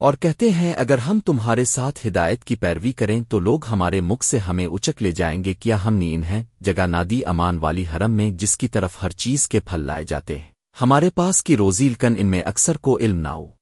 اور کہتے ہیں، اگر ہم تمہارے ساتھ ہدایت کی پیروی کریں تو لوگ ہمارے مکھ سے ہمیں اچک لے جائیں گے کیا ہم نین ہیں جگہ نادی امان والی حرم میں جس کی طرف ہر چیز کے پھل لائے جاتے ہیں۔ ہمارے پاس کی روزیل کن ان میں اکثر کو علم نہ ہو۔